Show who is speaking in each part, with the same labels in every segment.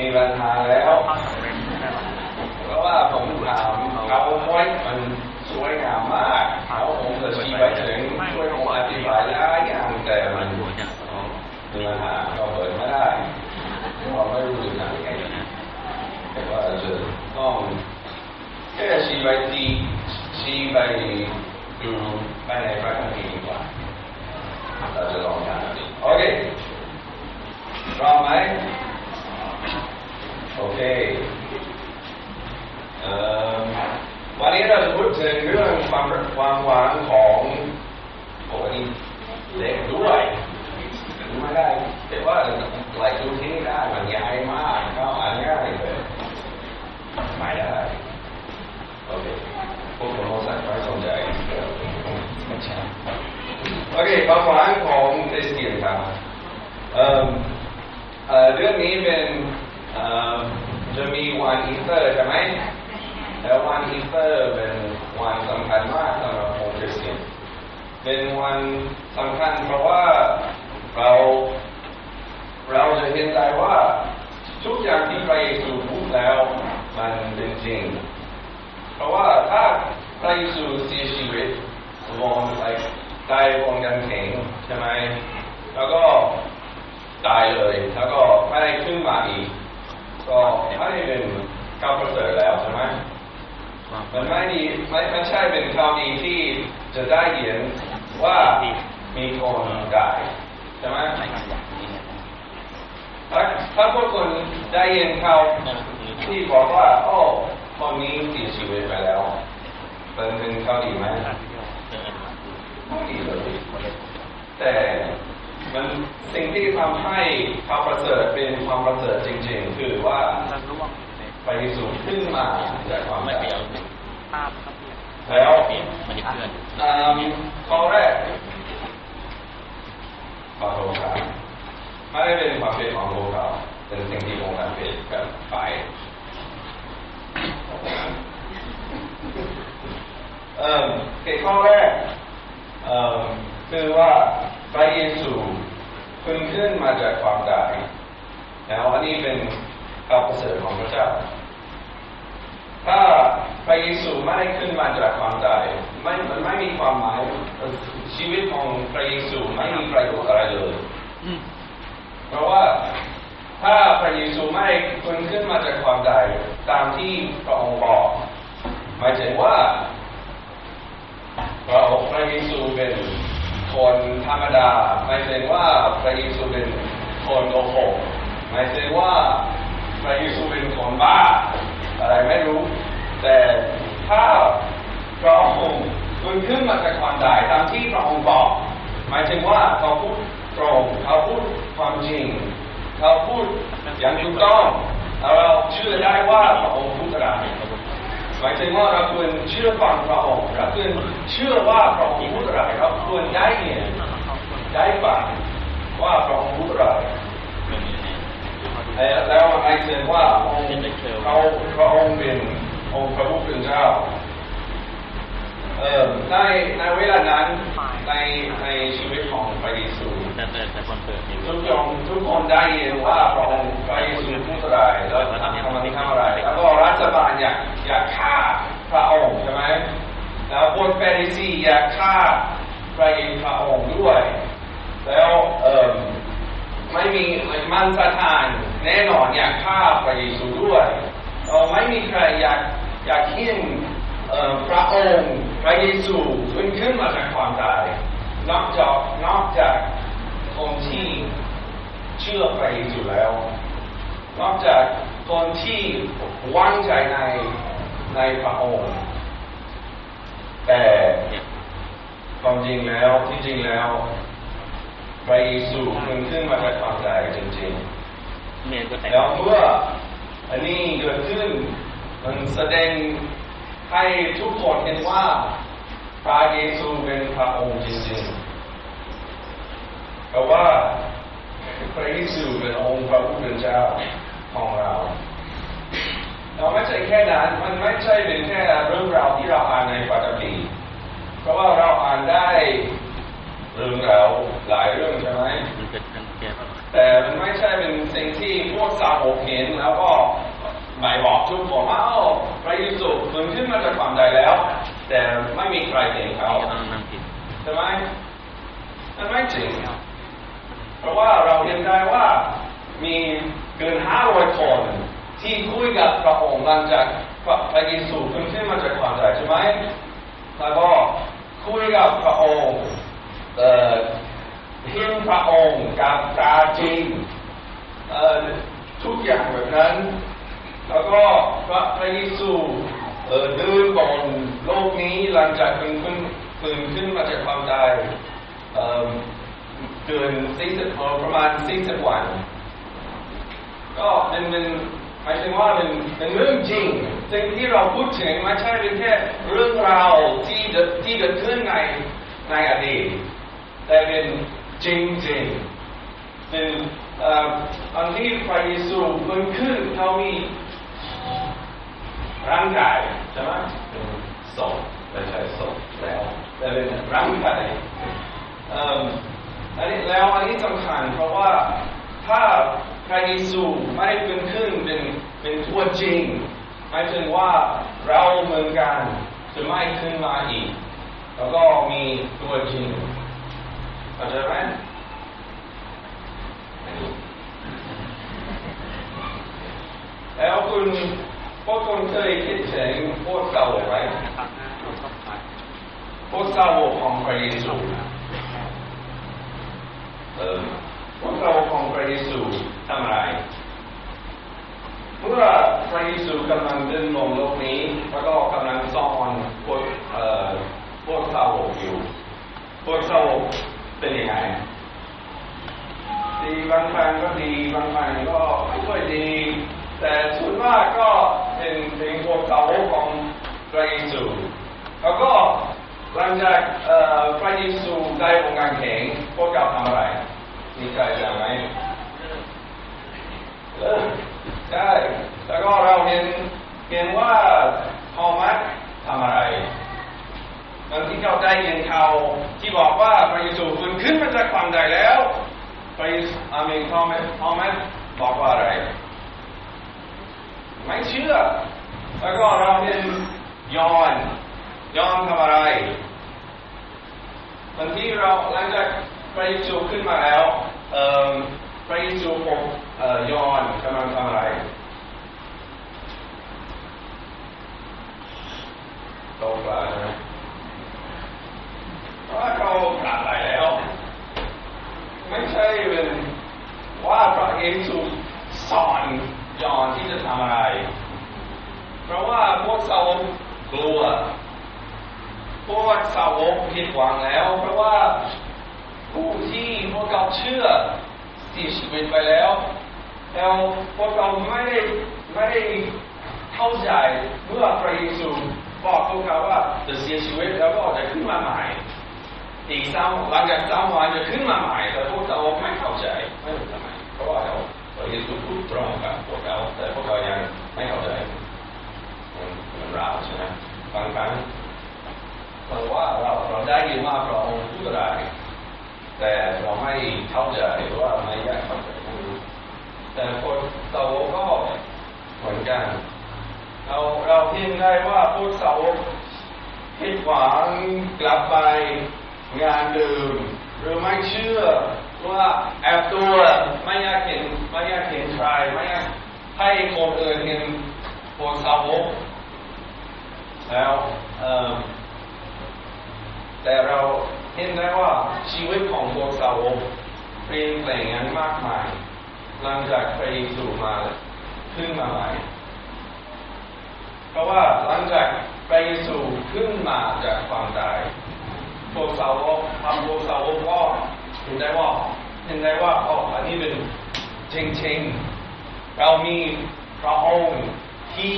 Speaker 1: มี
Speaker 2: ปั
Speaker 3: ญหาแล้วเพราะว่าผมถามเขาไว้มันสวยงามมากเขาผมจะชี้ไปถึงช่วยผมอธิบายหลายอย่างแต่มันมีปัญหาเราเปิดไม่ได้เราไม่รู้จะทำยังไงแต่ว่าจะต้องแค่ชี้ไปทีชี้ไปดูไปในพระคัมภีร์ดีกว่าเราจะลองทำแบบนี้โอเคพร้อมไหม โอเคอ่อวันนี้เราจะพูดถึงเรื่องความความหวานของโอ้นี่เล็กด้วยไม่ได้ แต่ว่าหลดูที่นี่ได้มันใหญ่มากก็อ่านง่ายเลยไม่ได้โอเคพวกเราใส่ไฟสนใจไม่ใช่โอเคความหวังของคริสเตียนครับเอ่อเอ่อเรื่องนี้เป็น จะมีวันอีสเตอร์ใช่ไหมแล้ววันอีสเตอร์เป็นวันสำคัญมากสำหรับคนคริสเตียนเป็นวันสำคัญเพราะว่าเราเราจะเห็นได้ว่าทุกอย่างที่พระเยซูพูดแล้วมันเป็นจริง เพราะว่าถ้าพระเยซูเสียชีวิตลงไปตายบนกางเขนใช่ไหมแล้วก็ตายเลย แล้วก็ไม่ได้ขึ้นมาอีก ก็ไม่ได้เป็นก้าวประเสริฐแล้วใช่ไหม
Speaker 2: ความ
Speaker 3: มันไม่ดีไม่ไม่ใช่เป็นข่าวดีที่จะได้เห็นว่ามีคนได้ใช่ไหม
Speaker 2: ไม่ขยันนี่เนี่ย
Speaker 3: ถ้าถ้าพวกคนได้ยินข่าวที่บอกว่าโอ้คนนี้เสียชีวิตไปแล้วเป็นเป็นข่าวดีไหม
Speaker 2: เออ
Speaker 3: ไม่ดีเลยแต่ มันสิ่งที่ทำให้ความประเสริฐเป็นความประเสริฐจริง ๆ คือว่า
Speaker 2: มันร่วง
Speaker 3: ไปสู่ขึ้นมาจากความ
Speaker 2: ไม่
Speaker 3: ตาย
Speaker 2: เปลี่ยนภาพครับ
Speaker 3: แล้ว
Speaker 2: เปลี่ยนมันจะเคลื่อน
Speaker 3: อ่าข้อแรกขอโทษครับไม่ได้เป็นความผิดของพวกเราเป็นสิ่งที่องค์การผิดกันไปเอ่อเหตุข้อแรกเอ่อ คือว่าพระเยซูขึ้นขึ้นมาจากความตายแล้วอันนี้เป็นข่าวประเสริฐของพระเจ้า ถ้าพระเยซูไม่ได้ขึ้นมาจากความตายไม่มันไม่มีความหมายชีวิตของพระเยซูไม่มีประโยชน์อะไรเลยเพราะว่าถ้าพระเยซูไม่ได้ขึ้นขึ้นมาจากความตายตามที่พระองค์บอกหมายถึงว่าพระองค์พระเยซูเป็น คนธรรมดาหมายถึงว่าพระเยซูเป็นคนโกหกหมายถึงว่าพระเยซูเป็นคนบ้า อะไรไม่รู้ แต่ถ้าพระองค์ฟื้นขึ้นมาจากความตายตามที่พระองค์บอก หมายถึงว่าเขาพูดตรงเขาพูดความจริงเขาพูดอย่างถูกต้องเราเชื่อได้ว่าพระองค์พูดอะไร หมายถึงว่าเราควรเชื่อฟังพระองค์เราควรเชื่อว่าพระองค์พูดอะไรเราควรได้เนี่ยได้ฟังว่าพระองค์พูดอะไรแล้วหมายถึงว่าองค์เขาพระองค์เป็นองค์พระผู้เป็นเจ้า เออในในเวลานั้นในในชีวิตของพระเยซู
Speaker 2: แต่แต่แต่คนเปิดนี่
Speaker 3: ทุกคนทุกคนได้ยินว่าพระองค์พระเยซูพูดอะไรแล้วทำทำอะไรทำอะไร แล้วก็รัฐบาลอยากอยากฆ่าพระองค์ใช่ไหมแล้วพวกเฟริซีอยากฆ่าพระเยซูพระองค์ด้วย แล้วเออไม่มีมันสถานแน่นอนอยากฆ่าพระเยซูด้วยเออไม่มีใครอยากอยากเห็นเอ่อ พระองค์พระเยซูขึ้นขึ้นมาจากความตาย นอกจากนอกจากคนที่เชื่อพระเยซูแล้ว นอกจากคนที่วางใจในในพระองค์แแต่ความจริงแล้วที่จริงแล้วพระเยซูมันขึ้นมาจากความตายจริง
Speaker 2: เมียก็แต่ง
Speaker 3: ๆแล้วเมื่ออันนี้เกิดขึ้นมันแสดง ให้ทุกคนเห็นว่าพระเยซูเป็นพระองค์จริงๆเพราะว่าพระเยซูเป็นองค์พระผู้เป็นเจ้าของเราเราไม่ใช่แค่นั้นมันไม่ใช่เป็นแค่เรื่องราวที่เราอ่านในปัตตีเพราะว่าเราอ่านได้เรื่องราวหลายเรื่องใช่ไหม
Speaker 2: มันเกิดกันแก่ก็
Speaker 3: แต่มันไม่ใช่เป็นสิ่งที่พวกสาวกเห็นแล้วก็ หมายบอกทุกคนว่าอ้าวพระเยซูมันขึ้นมาจากความใดแล้ว แต่ไม่มีใครเห็นเขาใช่ไหมมันไม่จริงเพราะว่าเราเห็นได้ว่ามีเกินห้าร้อยคนที่คุยกับพระองค์หลังจากพระเยซูขึ้นขึ้นมาจากความตายใช่ไหมแล้วก็คุยกับพระองค์เอ่อเห็นพระองค์กับตาจริงเอ่อทุกอย่างแบบนั้น แล้วก็พระพระเยซูเออเดินบนโลกนี้หลังจากขึ้นขึ้นขึ้นขึ้นมาจากความตายเอ่อเกินสี่สิบประมาณสี่สิบวัน ก็เป็นเป็นหมายถึงว่าเป็นเป็นเรื่องจริงสิ่งที่เราพูดถึงไม่ใช่เป็นแค่เรื่องราวที่เกิดที่เกิดขึ้นในในอดีตแต่เป็นจริงจริงเป็นอันที่พระเยซูฟื้นขึ้นเขามี ร่างกายใช่ไหมเป็นศพไม่ใช่ศพแล้วแต่เป็นร่างกายอันนี้แล้วอันนี้สำคัญเพราะว่าถ้าพระเยซูไม่เป็นขึ้นเป็นเป็นตัวจริงหมายถึงว่าเราเหมือนกันจะไม่ขึ้นมาอีก แล้วก็มีตัวจริงเข้าใจไหมแล้วคุณ พวกคุณเคยคิดถึงพวกเก่าไหม
Speaker 2: ตัดหน้าเราก็ไป
Speaker 3: พวกสาวกของพระเยซูเออพวกสาวกของพระเยซูทำอะไรเมื่อพระเยซูกำลังเดินลงโลกนี้ แล้วก็กำลังสอนพวกเอ่อพวกสาวกอยู่ พวกสาวกเป็นยังไงดีบางครั้งก็ดีบางครั้งก็ไม่ค่อยดี แต่ส่วนมากก็ เป็นเป็นพวกสาวกของพระเยซูแล้วก็หลังจากเอ่อพระเยซูได้องค์การแข่งพวกเขาทำอะไรมีใครจำไหมเออใช่แล้วก็เราเห็นเห็นว่าโทมัสทำอะไรตอนที่เขาได้ยินข่าวที่บอกว่าพระเยซูฟื้นขึ้นมาจากความตายแล้วพระเยซูอาเมนโทมัสโทมัสบอกว่าอะไร ไม่เชื่อ แล้วก็เราเห็นยอนยอนทำอะไรบางทีเราหลังจากพระเยซูขึ้นมาแล้วเอ่อพระเยซูพบเอ่อยอนกำลังทำอะไรตกปลาใช่ไหมว่าเขากลับไปแล้ว ไม่ใช่เป็นว่าพระเยซูสอน ยอนที่จะทำอะไร เพราะว่าพวกสาวกกลัว พวกสาวกผิดหวังแล้ว เพราะว่าผู้ที่พวกเขาเชื่อเสียชีวิตไปแล้วแล้วพวกเขาไม่ได้ไม่ได้เข้าใจเมื่อพระเยซูบอกพวกเขาว่าจะเสียชีวิตแล้วก็จะขึ้นมาใหม่อีกสามหลังจากสามวันจะขึ้นมาใหม่แต่พวกสาไม่เข้าใจไม่รู้ทำไมเพราะว่าเขาพระเยซู ตรงกับพวกเขาแต่พวกเขายังไม่เข้าใจมันราวใช่ไหมบางครั้งเราว่าเราเราได้ยินว่าพระองค์พูดอะไรแต่เราไม่เข้าใจหรือว่าไม่อยากเข้าใจแต่คนสาวกก็เหมือนกัน เราเราเห็นได้ว่าพวกสาวกผิดหวังกลับไปงานเดิมหรือไม่เชื่อ ว่าแอบตัวไม่อยากเห็นไม่อยากเห็นใครไม่อยากให้คนอื่นเห็นพวกสาวกแล้วแต่เราเห็นได้ว่าชีวิตของพวกสาวกเปลี่ยนแปลงกันมากมาย หลังจากพระเยซูมาขึ้นมาใหม่เพราะว่าหลังจากพระเยซูขึ้นมาจากความตายพวกสาวกทำพวกสาวกก็ เห็นได้ว่าเห็นได้ว่าอ๋ออันนี้เป็นจริงๆเรามีพระองค์ที่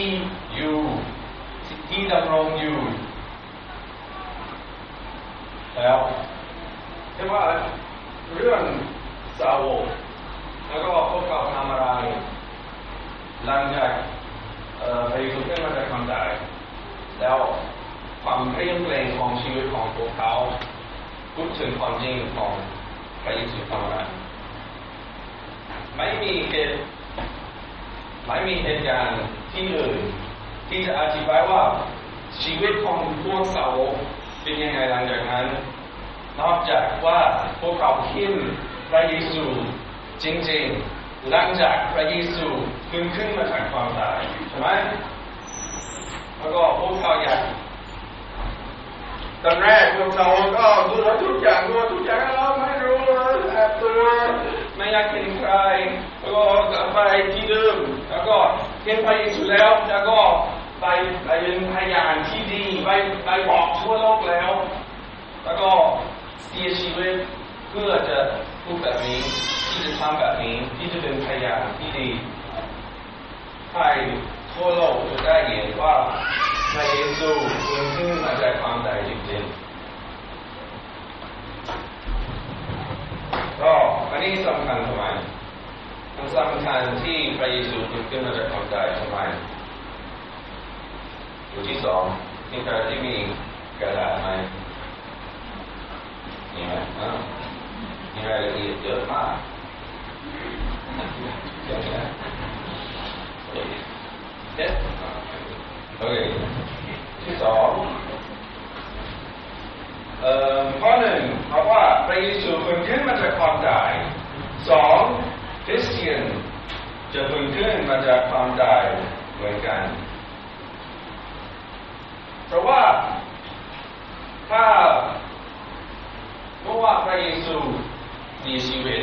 Speaker 3: อยู่ที่ดำรงอยู่ แล้วใช่ว่าเรื่องสาวกแล้วก็พวกเขาทำอะไรหลังจากเอ่อพระเยซูขึ้นมาจากความตายแล้วความเรียบเร่งของชีวิตของพวกเขาพูดถึงความจริงของ พระเยซูทำอะไม่มีเหตุไม่มีเหตุการณ์ที่อื่นที่จะอธิบายว่าชีวิตของพวกสาวเป็นยังไงหลังจากนั้น นอกจากว่าพวกเขาคิดพระเยซูจริงๆ หลังจากพระเยซูขึ้นขึ้นมาจากความตายใช่ไหมแล้วก็พวกเขาอยากตอนแรกพวกเขาก็ดูแลทุกอย่างดูทุกอย่างเราไม่ แอบตัวไม่อยากเห็นใครแล้วก็กลับไปที่เดิมแล้วก็เห็นพระเยซูแล้วแล้วก็ไปไปเป็นพยานที่ดีไปไปบอกทั่วโลกแล้ว แล้วก็เสียชีวิตเพื่อจะพูดแบบนี้ที่จะทำแบบนี้ที่จะเป็นพยานที่ดีให้ทั่วโลกจะได้เห็นว่าพระเยซูฟื้นขึ้นมาจากความตายจริงๆ ก็อันนี้สำคัญทำไมมันสำคัญที่พระเยซูฟื้นขึ้นมาจากความตายทำไมอยู่ที่สองที่ใครที่มีกระดาษไหมนี่ไหมอ้ามีรายละเอียดเยอะมากเยวนะเด็ดโอเคที่สอง ข้อหนึ่งเพราะว่าพระเยซูฟื้นขึ้นมาจากความตายสองคริสเตียนจะฟื้นขึ้นมาจากความตายเหมือนกัน เพราะว่าถ้าเมื่อว่าพระเยซูมีชีวิต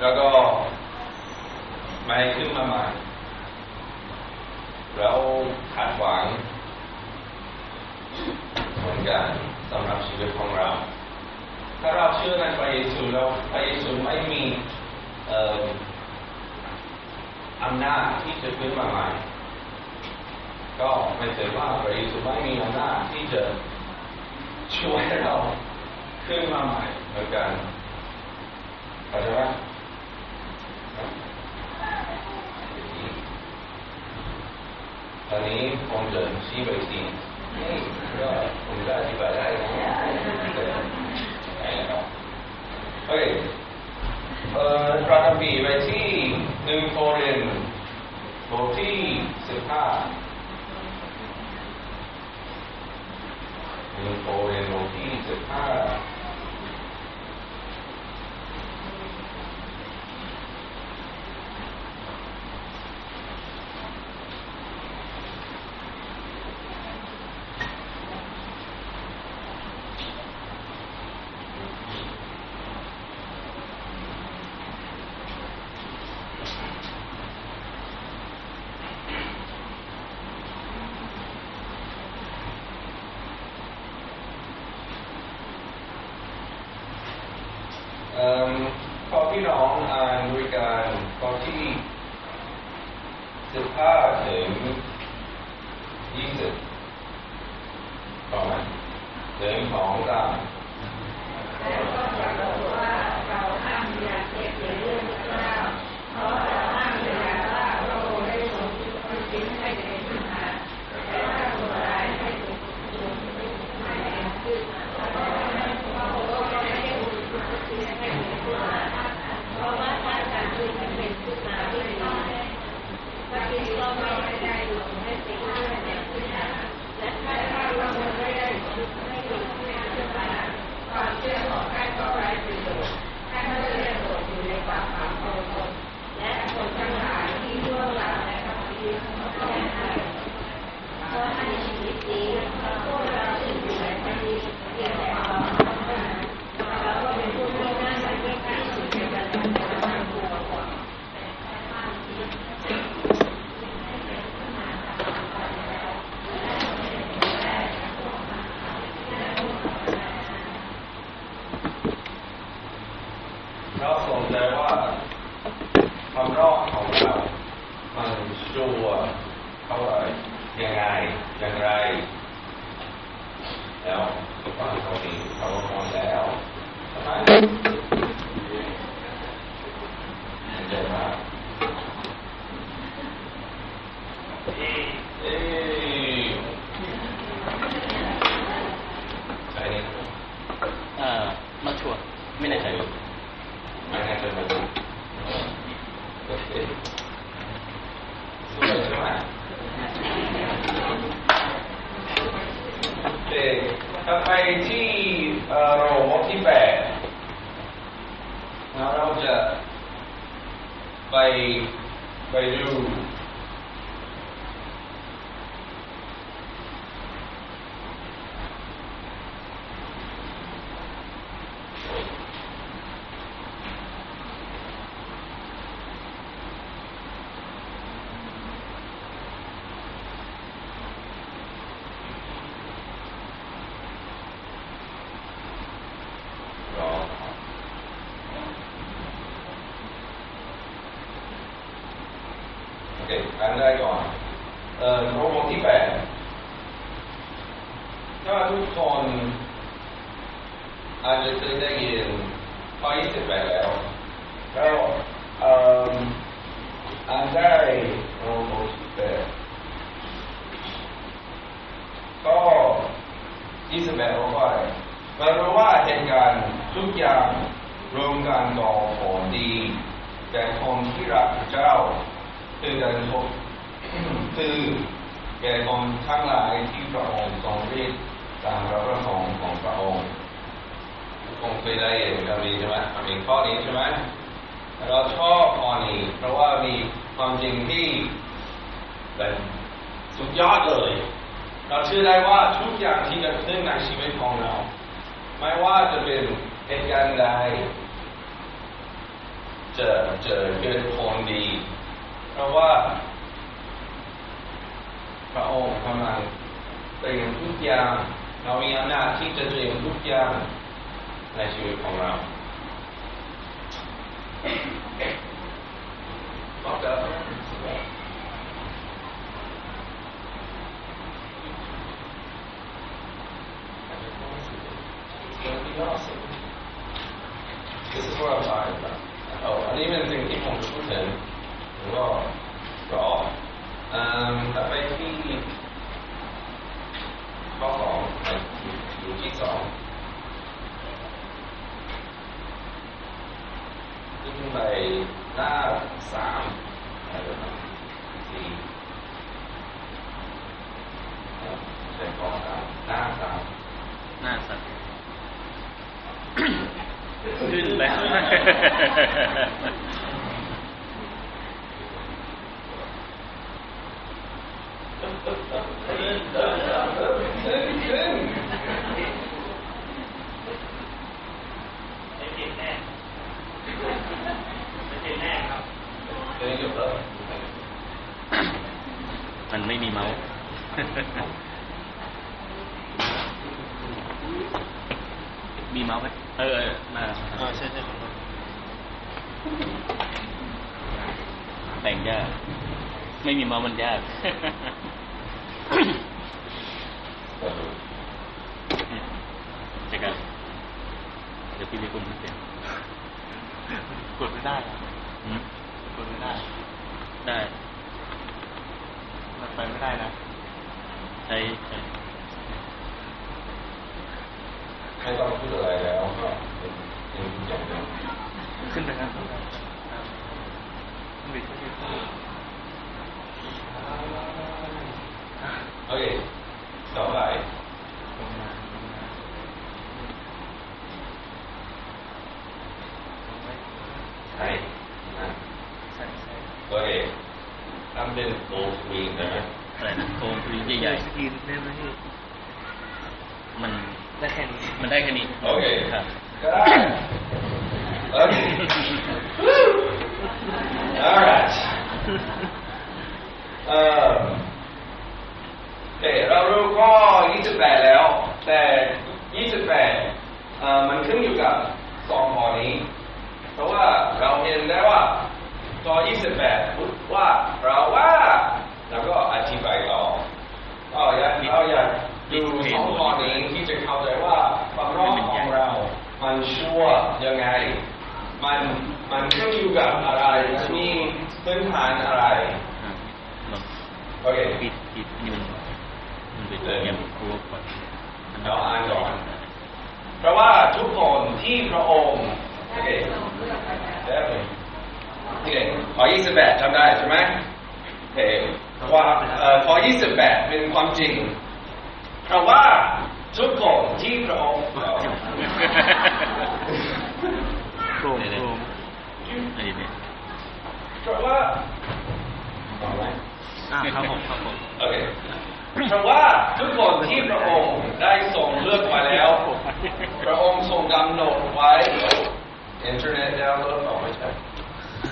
Speaker 3: แล้วก็ไม่ขึ้นมาใหม่เราขาดหวังเหมือนกัน สำหรับชีวิตของเรา ถ้าเราเชื่อในพระเยซูแล้วพระเยซูไม่มีอำนาจที่จะขึ้นมาใหม่ ก็ไม่ใช่ว่าพระเยซูไม่มีอำนาจที่จะช่วยเราขึ้นมาใหม่เหมือนกันเข้าใจไหมตอนนี้ผมจะชี้ไปที่ โอเคเอ่อพระคัมภีร์ไปที่หนึ่งโครินธ์บทที่สิบห้าหนึ่งโครินธ์บทที่สิบห้า เอ่อขอพี่น้องอ่านด้วย กันข้อที่สิบห้าถึงยี่สิบประมาณหนึ่งสองสาม
Speaker 4: กั
Speaker 3: นต่อผลดีแต่คนที่รักพระเจ้าคือการพบคือแก่คนทั้งหลายที่พระองค์ทรงเรียกตามพระประสงค์ของพระองค์คงเคยได้ยินคำนี้ใช่ไหมมีข้อนี้ใช่ไหมเราชอบข้อนี้เพราะว่ามีความจริงที่แบบสุดยอดเลย เราเชื่อได้ว่าทุกอย่างที่เกิดขึ้นในชีวิตของเรา ไม่ว่าจะเป็นเหตุการณ์ใด จะจะเกิดผลดี เพราะว่า พระองค์กำลังเตรียมทุกอย่างเรามีอำนาจที่จะเตรียมทุกอย่างในชีวิตของเราบอกเดิม This is what I'm talking about. อ้อันนี้เป็นสิ่งที่ผมพูดถึงแล้วก็รออืมต่อไปที่ข้อสองอยู่ที่สองขึ้นไปหน้าสามสี่ใช่ข้อสามหน้าสาม
Speaker 2: หน้าสัตว์ ขึ้นไป
Speaker 3: ขึ้นขึ้น
Speaker 1: ไม่เจ็บแน่ไม่เจ็บแน่ครับ
Speaker 3: เดี๋ยวนี้จบแล้ว
Speaker 2: มันไม่มีเมาส์ มีเมาส์ไหมเออเออมาใช่ใช่แต่งยาก ไม่มีเมาส์มันยาก เจอกันเดี๋ยวพี่มีคุณเสียง
Speaker 1: กดไม่ได้อะ
Speaker 2: อืม
Speaker 1: กดไม่ได้
Speaker 2: ได้
Speaker 1: มันไปไม่ได้นะ
Speaker 2: ใช้ใช้
Speaker 3: ไม่ต้องพูดอะไรแล้วก็เป็นเป็นทุกอย่างแล้ว
Speaker 1: ขึ้นไปครับบิดไม่บิด
Speaker 3: โอเคต่อไป
Speaker 1: ลงมาลงมาลงไป
Speaker 3: ใช่นะ
Speaker 1: ใช่ใช่
Speaker 3: โอเคทำเป็นโฟล์สกรีนได้ไหม
Speaker 2: อะไรนะโครงสวิงใหญ่
Speaker 1: สกรีนได้ไหมพี่
Speaker 2: ๆ มัน
Speaker 1: ได้แค่นี้
Speaker 2: มันได้แค่นี้
Speaker 3: โอเค
Speaker 2: ครับ
Speaker 3: ก็ได้โอเค alright เอ่อโอเคเรารู้ข้อ28 แล้ว แต่ 28เอ่อมันขึ้นอยู่กับสองข้อนี้ เพราะว่าเราเห็นได้ว่า ข้อ28พูดว่าเราว่าแล้วก็อธิบายต่อดูสองข้อนี้ที่จะเข้าใจว่าความรอดของเรา มันชั่วยังไง มันมันขึ้นอยู่กับอะไรมันมีพื้นฐานอะไร
Speaker 2: อะลอง
Speaker 3: โอเค
Speaker 2: ปิดปิดนี่มันมันเป็นตัวเยี่ยมครัวก่อน
Speaker 3: เราอ่านก่อนเพราะว่าทุกคนที่พระองค์โอเคแล้ว โอเคข้อ28จำได้ใช่ไหมโอเคว่าเอ่อข้อ28เป็นความจริง เพราะว่าทุกคนที่พระองค์
Speaker 2: โครงโครงอะไรเนี่ย
Speaker 3: เพราะว่าเอาไว้
Speaker 2: อ่าครับผมครับผม
Speaker 3: โอเคเพราะว่าทุกคนที่พระองค์ได้ทรงเลือกไว้แล้ว พระองค์ทรงกำหนดไว้ อินเทอร์เน็ตดาวน์โหลดออกไม่ใช่ Don't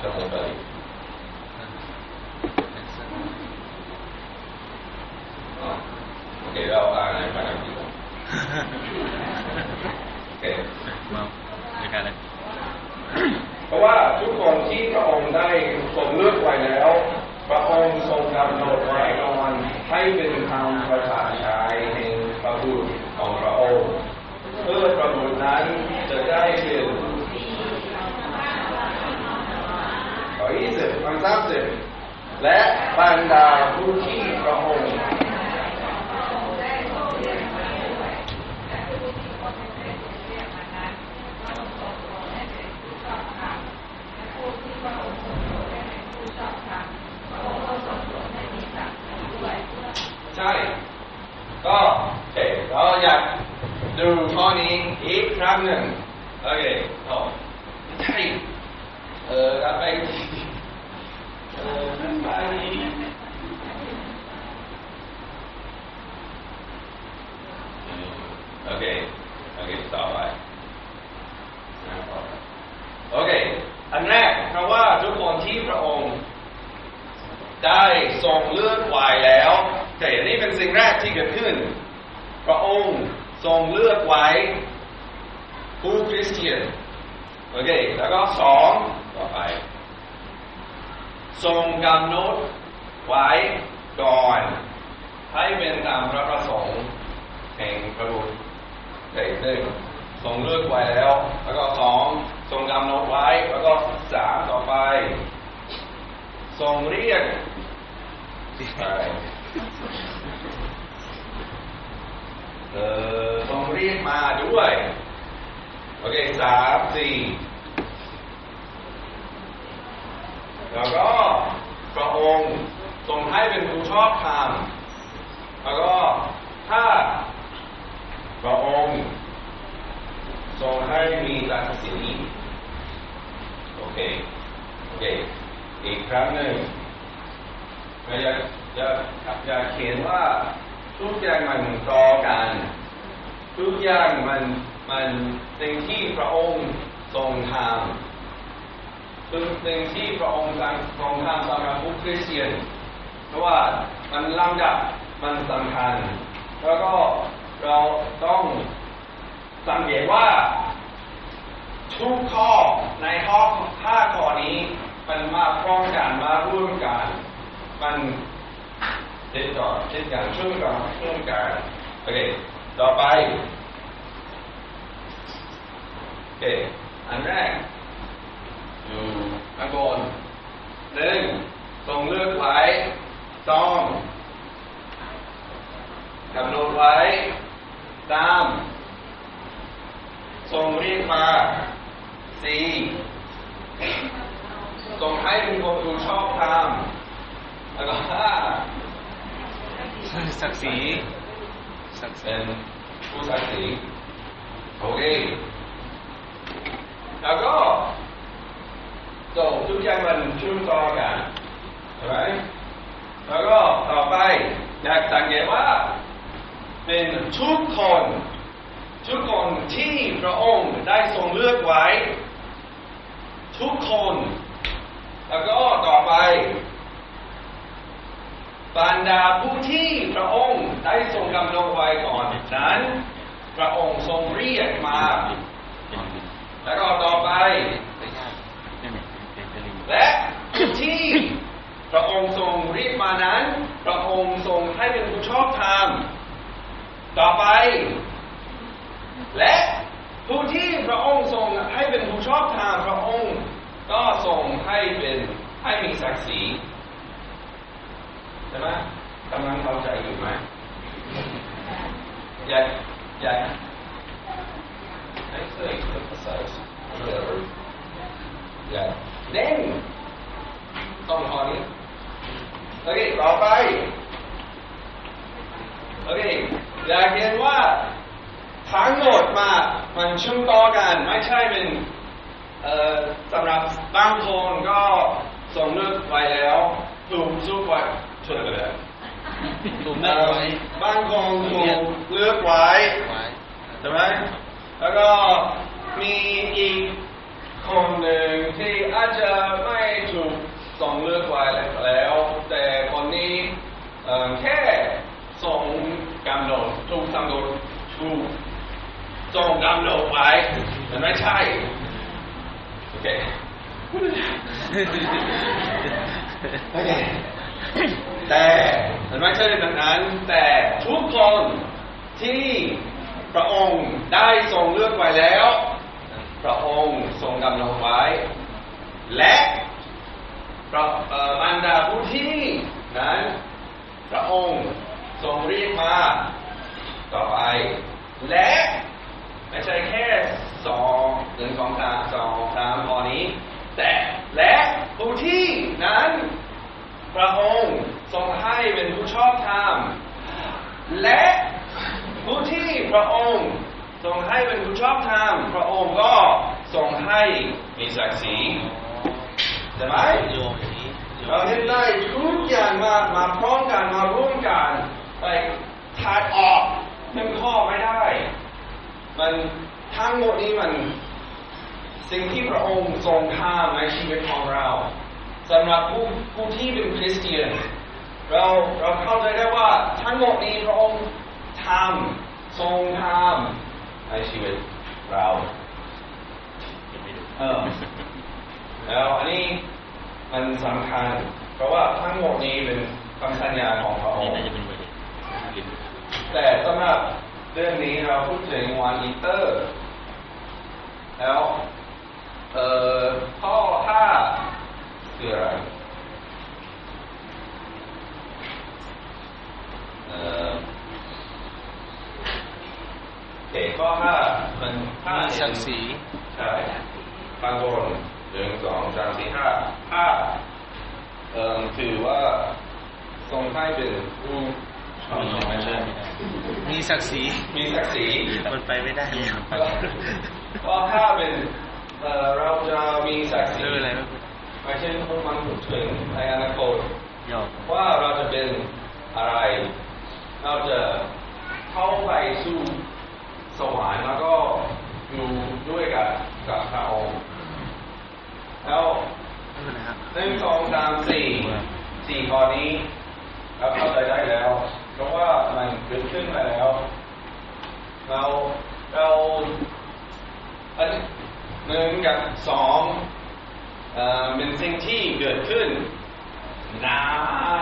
Speaker 3: tell anybody. อ๋อโอเคเราอ่านในภาษาอังกฤษโอเค
Speaker 2: มาในการเลย
Speaker 3: เพราะว่าทุกคนที่พระองค์ได้ทรงเลือกไว้แล้ว พระองค์ทรงกำหนดไว้ก่อนให้เป็นคำประสาชายแห่งพระบุตรของพระองค์เพื่อพระบุตรนั้นจะได้เป็นขอยี่สิบวันสามสิบและบรรดาผู้ที่พระองค์ใช่ ก็โอเคเราอยาก ดูข้อนี้อีกครั้งหนึ่งโอเคต่อใช่เออกลับไปเออไปโอเคโอเคต่อไปโอเค อันแรกเพราะว่าทุกคนที่พระองค์ ได้ทรงเลือกไว้แล้วโอเคนี่เป็นสิ่งแรกที่เกิดขึ้น พระองค์ ทรงเลือกไว้ผู้คริสเตียนโอเค แล้วก็สองต่อไป ทรงกำหนดไว้ก่อนให้เป็นตามพระประสงค์แห่งพระบุตรโอเคหนึ่งทรงเลือกไว้แล้ว แล้วก็สองทรงกำหนดไว้ แล้วก็สามต่อไป ทรงเรียกอะไร เออทรงเรียกมาด้วย โอเคสามสี่แล้วก็พระองค์ทรงให้เป็นผู้ชอบธรรมแล้วก็ถ้าพระองค์ทรงให้มีศักดิ์ศรีโอเค โอเค อีกครั้งหนึ่งอยากอยากอยากเขียนว่า ทุกอย่างมันต่อกัน ทุกอย่างมันมันสิ่งที่พระองค์ทรงทำคือสิ่งที่พระองค์ทรงทำสำหรับผู้คริสเตียนเพราะว่ามันลำดับมันสำคัญ แล้วก็เราต้องสังเกตว่า ทุกข้อในข้อห้าข้อนี้ มันมาพร้อมกันมาร่วมกัน มัน ติดต่อติดกันช่วยกันช่วยกันโอเคต่อไปโอเคอันแรกอยู่ข้างบนหนึ่งทรงเลือกไว้สองกำหนดไว้สามทรงเรียกมาสี่ทรงให้เป็นคนดูชอบธรรมแล้วก็ห้า
Speaker 2: ศักดิ์ศรีศักดิ์ศรี
Speaker 3: ผู้ศักดิ์ศรีโอเคแล้วก็จบทุกอย่างมันชื่อมต่อกันใช่ไหมแล้วก็ต่อไปอยากสังเกตว่า เป็นทุกคนทุกคนที่พระองค์ได้ทรงเลือกไว้ ทุกคน แล้วก็ต่อไปบรร ดาผู้ที่พระองค์ได้ทรงกำหนดไว้ก่อนนั้น พระองค์ทรงเรียกมา แล้วก็ต่อไป และผู้ที่พระองค์ทรงเรียกมานั้น พระองค์ทรงให้เป็นผู้ชอบธรรมต่อไป และผู้ที่พระองค์ทรงให้เป็นผู้ชอบธรรมพระองค์ก็ทรงให้เป็นให้มีศักดิ์ศรี ใช่ไหมกำลังเข้าใจอยู่ไหมอยากอยาก I say emphasize whatever อยากเน้นต้องพอนี้โอเคต่อไปโอเคอยากเห็นว่าทั้งหมดมามันเชื่อมต่อกัน ไม่ใช่เป็นเอ่อสำหรับบางคนก็ส่งเลือกไว้แล้วถูกซุกไว้ ช่วยกันเลย
Speaker 2: ถูก
Speaker 3: เอ่
Speaker 2: เลือก
Speaker 3: อ
Speaker 2: ไว้
Speaker 3: บางคนถูกเลือกไว้
Speaker 2: ไว้
Speaker 3: ใช่ไหมแล้วก็มีอีกคนหนึ่งที่อาจจะไม่ถูกส่งเลือกไว้แล้ว แต่คนนี้เอ่อแค่ส่งกำหนดถูกกำหนดถูกส่งกำหนดไว้มันไม่ใช่โอเคโอเค แต่มันไม่ใช่แบบนั้น แต่ทุกคนที่พระองค์ได้ทรงเลือกไว้แล้ว พระองค์ทรงกำหนดไว้ และพระบรรดาผู้ที่นั้น พระองค์ทรงเรียกมาต่อไป และไม่ใช่แค่สองหนึ่งสองสามสองสามพอนี้ แต่และผู้ที่นั้น พระองค์ทรงให้เป็นผู้ชอบธรรม และผู้ที่พระองค์ทรงให้เป็นผู้ชอบธรรม พระองค์ก็ทรงให้มีศักดิ์ศรีใช่ไหมเราเห็นได้ทุกอย่างมามาพร้อมกันมาร่วมกันไปถ่ายออกหนึ่งข้อไม่ได้ มันทั้งหมดนี้มัน สิ่งที่พระองค์ทรงทำในชีวิตของเรา สำหรับผู้ผู้ที่เป็นคริสเตียน เราเราเข้าใจได้ว่าทั้งหมดนี้พระองค์ทำทรงทำในชีวิตเรา
Speaker 2: ยังไม่ดู
Speaker 3: เออแล้วอันนี้มันสำคัญ เพราะว่าทั้งหมดนี้เป็นคำสัญญาของพระอง
Speaker 2: นี่
Speaker 3: ค์
Speaker 2: น่าจะเป็นประเด็นลิ้น
Speaker 3: แต่สำหรับเรื่องนี้เราพูดถึงวันอีสเตอร์ แล้วเอ่อข้อห้า คืออะไรเอ่อโอเคข้อห้ามันห้า
Speaker 2: มีศักดิ์ศรี
Speaker 3: ใช่ข้างบนหนึ่งสองสามสี่ห้าห้าเอ่อถือว่าทรงให้เป็นผู้ชอบ
Speaker 2: ไม่
Speaker 3: ไม่
Speaker 2: ใช่
Speaker 3: ใช่
Speaker 2: ไม่ได้
Speaker 4: มีศักดิ์ศรี
Speaker 3: มีศักดิ์ศรี
Speaker 4: มันไปไม่ได้
Speaker 3: เพราะถ้าเป็นเอ่อเราจะมีศักดิ์ศรี
Speaker 4: ไม่เป็นไรไม่เป็น ไร
Speaker 3: ไม่ใช่มันพูดถึงในอนาคต
Speaker 2: ย่อ
Speaker 3: ว่าเราจะเป็นอะไร เราจะเข้าไปสู่สวรรค์แล้วก็อยู่ด้วยกับกับพระองค์แล้ว
Speaker 4: ไม่เป็นไรครับ
Speaker 3: หนึ่งสองสามสี่สี่ข้อนี้เราเข้าใจได้แล้ว เพราะว่ามันเกิดขึ้นมาแล้ว เราเราอันหนึ่งกับสอง เป็นสิ่งที่เกิดขึ้น นา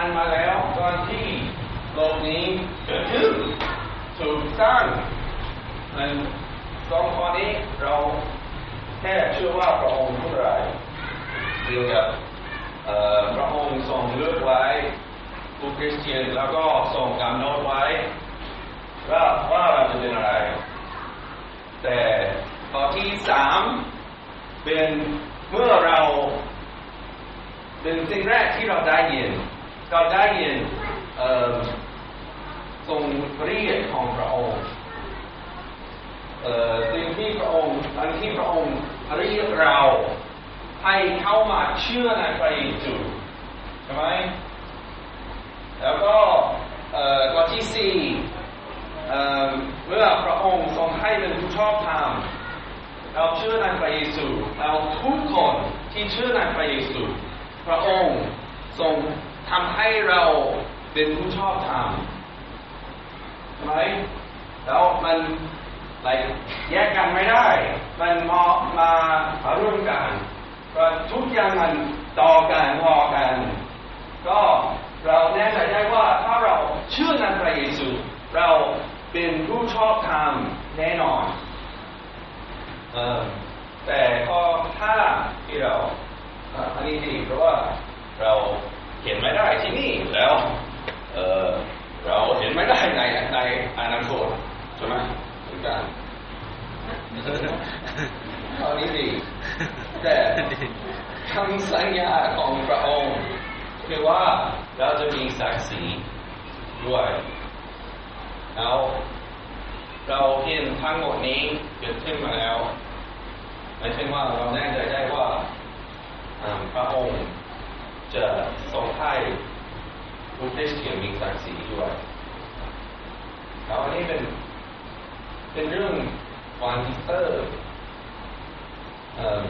Speaker 3: นมาแล้วตอนที่โลกนี้เกิดขึ้นถูกสร้างมันสองข้อนี้เราแค่เชื่อว่าพระองค์ผู้ใดเกี่ยวกับพระองค์ทรงเลือกไว้ผู้คริสเตียนแล้วก็ทรงกำหนดไว้ว่าว่าเราจะเป็นอะไร แต่ข้อที่สามเป็น เมื่อเราเป็นสิ่งแรกที่เราได้ยินเราได้ยินเอ่อทรงเรียกของพระองค์สิ่งที่พระองค์อันที่พระองค์เรียกเราให้เข้ามาเชื่อในพระเยซูใช่ไหมแล้วก็เอ่อข้อที่สี่เอ่อเมื่อพระองค์ทรงให้เป็นผู้ชอบธรรม เราเชื่อในพระเยซู เราทุกคนที่เชื่อในพระเยซู พระองค์ทรงทำให้เราเป็นผู้ชอบธรรมทำไมแล้วมันอะไรแยกกันไม่ได้ มันมอมามาร่วมกันเพราะทุกอย่างมันต่อกันงอกัน ก็เราแน่ใจได้ว่าถ้าเราเชื่อในพระเยซู เราเป็นผู้ชอบธรรมแน่นอน แต่ก็ถ้าที่เราอันนี้ดีเพราะว่าเราเห็นไม่ได้ที่นี่แล้วเเราเห็นไม่ได้ในในอานาโคตใช่ไหมทุกการเอานี้ดีแต่คำสัญญาของพระองค์คือว่าเราจะมีศักดิ์ศรีด้วยแล้วเราเห็นทั้งหมดนี้เกิดขึ้นมาแล้ว หมายถึงว่าเราแน่ใจได้ว่าพระองค์จะทรงให้ผู้คริสเตียนมีศักดิ์ศรีด้วยแล้วอันนี้เป็นเป็นเรื่องวันอีสเตอร์เอ่อ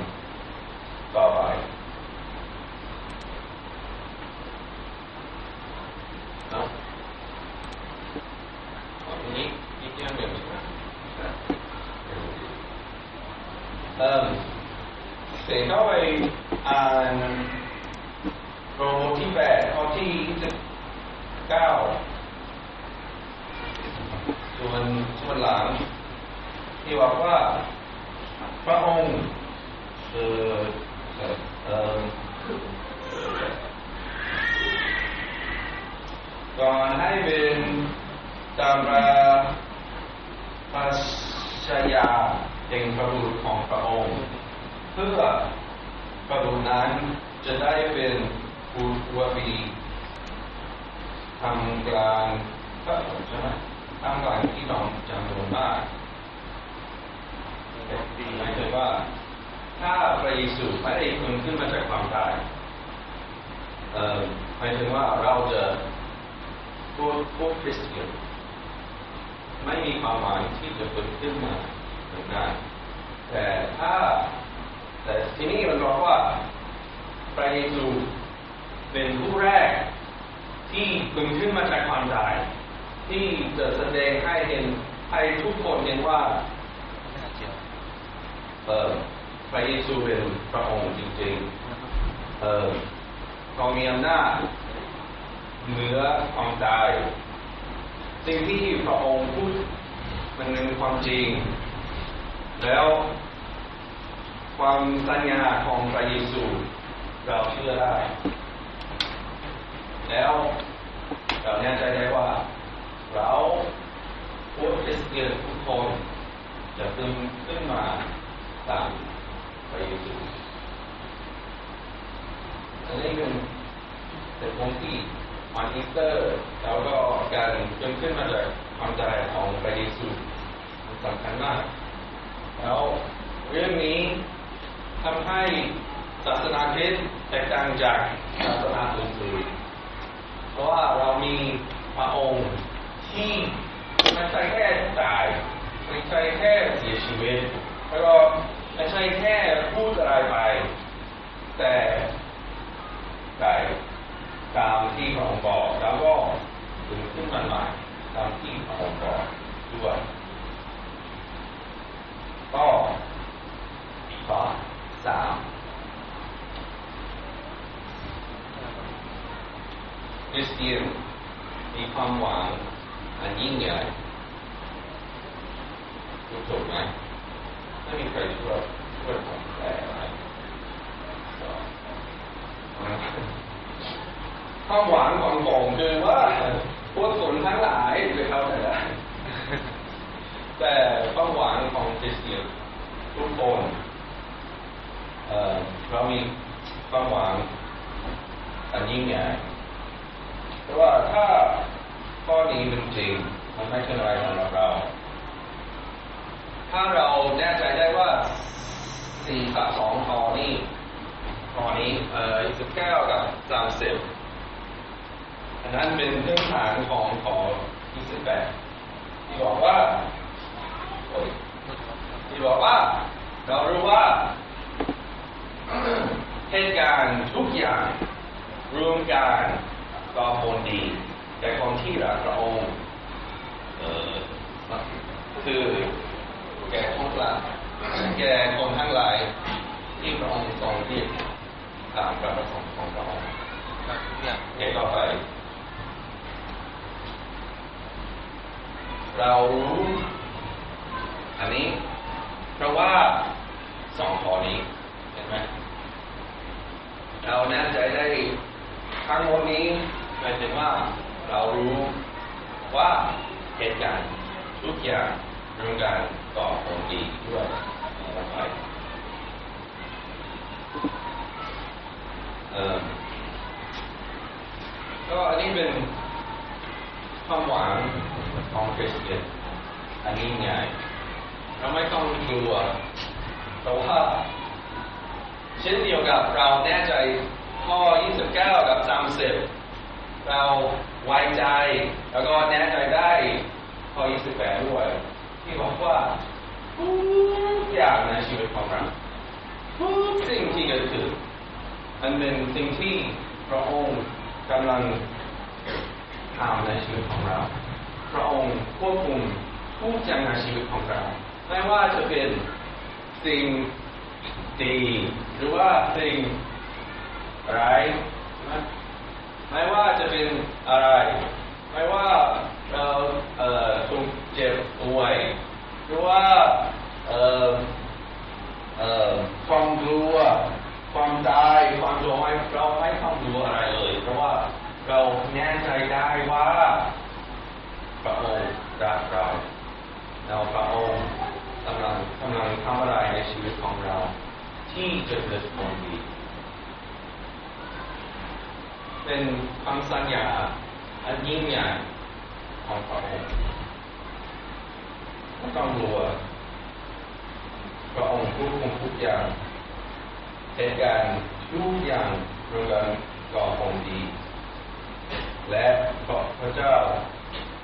Speaker 3: ต่อไปนะอันนี้อีกอย่างหนึ่ง เออเสร็จเขาไปอ่านโรที่แปดข้อที่สิบเก้าส่วนส่วนหลัง ที่บอกว่าพระองค์เออเออก่อนให้เป็นตามราปัชญา แห่งพระบุตรของพระองค์ เพื่อพระบุตรนั้นจะได้เป็นผู้วบีทำกลางก็ใช่ไหมทำกลางที่น้องจำนวนมากหมายถึงว่า ถ้าพระเยซูไม่ได้ฟื้นขึ้นมาจากความตายเอ่อหมายถึงว่าเราจะพวกพวกคริสเตียนไม่มีความหมายที่จะฟื้นขึ้นมา นกันแต่ถ้าแต่ที่นี่มันบอกว่าพระเยซูเป็นผู้แรก ที่ฟื้นขึ้นมาจากความตาย ที่จะแสดงให้เห็นให้ทุกคนเห็นว่าเออพระเยซูเป็นพระองค์จริงๆเออทรงมีอำนาจเหนือความตาย สิ่งที่พระองค์พูดมันเป็นความจริง แล้วความสัญญาของพระเยซูเราเชื่อได้ แล้วเราแน่ใจได้ว่า เราพวกคริสเตียนทุกคนจะขึ้นขึ้นมาตามพระเยซูอันนี้เป็นเป็นหวังที่วันอีสเตอร์ แล้วก็การจนขึ้นมาจากความตายของพระเยซูมันสำคัญมาก แล้วเรื่องนี้ทำให้ศาสนาคริสต์แตกต่างจากศาสนาอื่นๆเพราะว่าเรามีพระองค์ที่ไม่ใช่แค่ตายไม่ใช่แค่เสียชีวิตแล้วก็ไม่ใช่แค่พูดอะไรไป แต่แต่ตามที่พระองค์บอกแล้วก็ถึงขึ้นมาใหม่ตามที่พระองค์บอกด้วย ก็ขอสามคริสเตียนมีความหวังอันยิ่งใหญ่ถูกไหมไม่มีใครช่วยช่วยผมแต่อะไรความหวังของผมคือว่าพวกคนทั้งหลายจะเข้าใจได้ แต่ความหวังของคริสเตียนทุกคนเอ่อเรามีความหวังอันยิ่งใหญ่แต่ว่าถ้าข้อนี้เป็นจริงมันไม่เป็นไรสำหรับเรา ถ้าเราแน่ใจได้ว่าสี่กับสองข้อนี้ข้อนี้เอ่อสิบเก้ากับสามสิบอันนั้นเป็นพื้นฐานของข้อที่สิบแปดที่บอกว่า ที่บอกว่า เรารู้ว่าเหตุการณ์ทุกอย่างรวมกันก็ผลดีแก่คนที่รักพระองค์เออคือแก่คนหลายแก่คนทั้งหลายที่พระองค์ทรงเรียกตามพระประสงค์ของพระองค์
Speaker 4: ทุกอย่าง
Speaker 3: เหตุต่อไป เรารู้อันนี้ เพราะว่าสองข้อนี้เห็นไหมเราแน่ใจได้ทั้งหมนี้หมายถึงว่าเรารู้ว่าเหตุการณ์ทุกอย่างเรื่องการก่อผลดีด้วยต่อไปเออก็อันนี้เป็นความหวังของคริสเตียนอันนี้ง่าย เราไม่ต้องกลัวเพราะว่าเช่นเดียวกับเราแน่ใจข้อ 29 กับ 30 เราไว้ใจ แล้วก็แน่ใจได้ข้อ 28 ด้วย ที่บอกว่าทุกอย่างในชีวิตของเราทุกสิ่งที่เกิดขึ้นมันเป็นสิ่งที่พระองค์กำลังทำในชีวิตของเรา พระองค์ควบคุมทุกอย่างในชีวิตของเรา ไม่ว่าจะเป็นสิ่งดีหรือว่าสิ่งร้ายนะไม่ว่าจะเป็นอะไร ไม่ว่าเราเอ่อถูกเจ็บป่วย หรือว่าเอ่อเอ่อความกลัวความตายความโศกเราไม่ต้องกลัวอะไรเลย เพราะว่าเราแน่ใจได้ว่าพระองค์รักเราแล้วพระองค์ กำลังกำลังทำอะไรในชีวิตของเรา ที่จะเกิดผลดี เป็นคำสัญญาอันยิ่งใหญ่ของพระองค์ไม่ต้องกลัวพระองค์ควบคุมทุกอย่างเหตุการณ์ทุกอย่างรวมกันก่อผลดี และพระเจ้า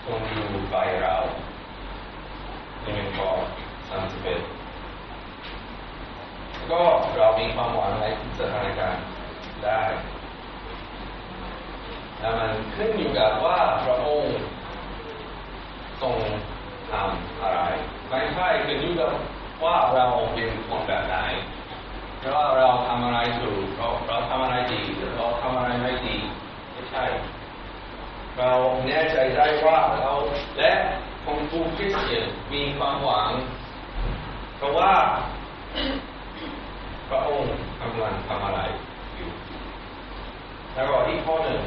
Speaker 3: ทรงอยู่ฝ่ายเราในเป็นข้อสาม สิบเอ็ดก็เรามีความหวังในสถานการณ์ได้แต่มันขึ้นอยู่กับว่าพระองค์ทรงทำอะไร ไม่ใช่ขึ้นอยู่กับว่าเราเป็นคนแบบไหนหรือว่าเราทำอะไรถูกเราเราทำอะไรดีหรือเราทำอะไรไม่ดีไม่ใช่ เราแน่ใจได้ว่าเราและของผู้คริสเตียนมีความหวัง ราะว่าพระองค์กำลังทำอะไรอยู่ แล้วก็อีกข้อหนึ่ง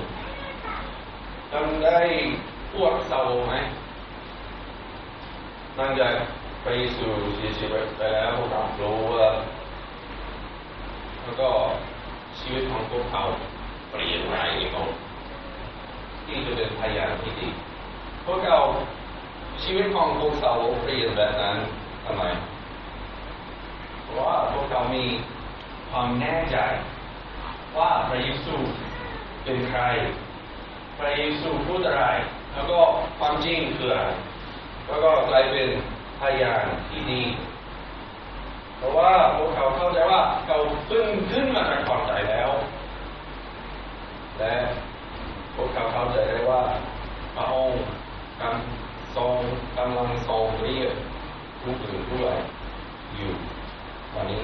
Speaker 3: จำได้พวกซาไหมหลังจากพระเยซูเสียชีวิตไปแล้วพวกเรารู้ว่าแล้วก็ชีวิตของพวกเขาเปลี่ยนไปในโลกที่จะเป็นพยานที่ดีพวกเราชีวิตของพวกเซาเปลี่ยนแบบนั้นทำไม ว่าพวกเรามีความแน่ใจ ว่าพระเยซูเป็นใคร พระเยซูพูดอะไร แล้วก็ความจริงคืออะไร แล้วก็กลายเป็นพยานที่ดี เพราะว่าพวกเขาเข้าใจว่าเขาขึ้นขึ้นมาจากความตายแล้ว และพวกเขาเข้าใจได้ว่าพระองค์กำทรงกำลังทรงเรียกผู้อื่นด้วยอยู่ วันนี้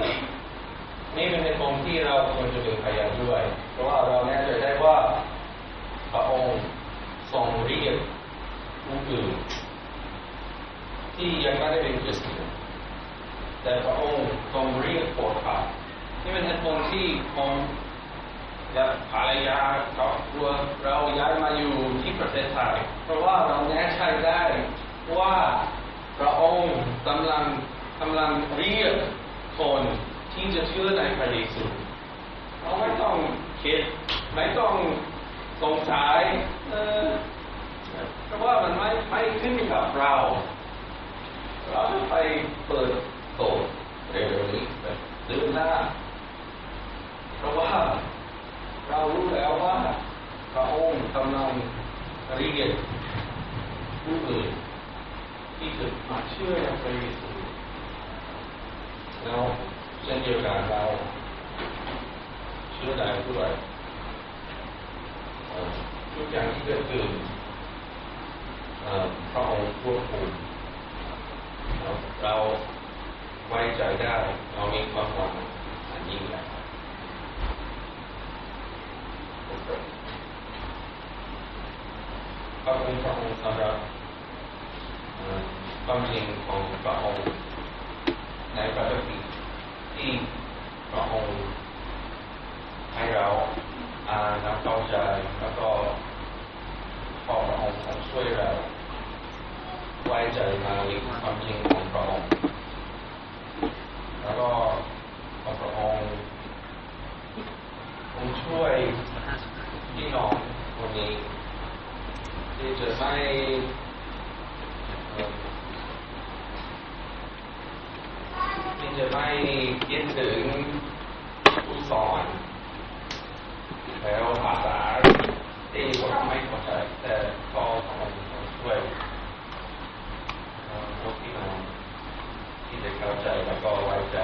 Speaker 3: นี่เป็นในปมที่เราควรจะเป็นพยานด้วย เพราะว่าเราแน่ใจได้ว่าพระองค์ทรงเรียกผู้อื่นที่ยังไม่ได้เป็นคริสเตียนแต่พระองค์ทรงเรียกพวกเขานี่เป็นเหตุผลที่ผมและภรรยาครอบครัวเราย้ายมาอยู่ที่ประเทศไทยเพราะว่าเราแน่ใจได้ว่าพระองค์กำลังกำลังเรียก คนที่จะเชื่อในพระเยซูเราไม่ต้องคิดไม่ต้องสงสัยเพราะว่ามันไม่ไม่ขึ้นกับเรา เราจะไปเปิดโตเร็วๆนี้แบบเดินหน้าเพราะว่าเรารู้แล้วว่าพระองค์กำลังเรียกผู้อื่นที่จะมาเชื่อในพระเยซู แล้วเช่นเดียวกันเราเชื่อได้ด้วยทุกอย่างที่เกิดขึ้นพระองค์ควบคุมเราเราไว้ใจได้ เรามีความหวังอันยิ่งใหญ่ขอบคุณพระองค์สำหรับความจริงของพระองค์ ในพระคัมภีร์ที่พระองค์ให้เราอ่านแล้วเข้าใจแล้วก็ขอพระองค์ทรงช่วยเราไว้ใจในความจริงของพระองค์แล้วก็พระองค์ทรงช่วยพี่น้องคนนี้ที่จะไม่ ที่จะไม่คิดถึงผู้สอน แล้วภาษาที่ผมไม่เข้าใจแต่ก็ต้องช่วยพวกพี่น้องที่จะเข้าใจแล้วก็ไว้ใจ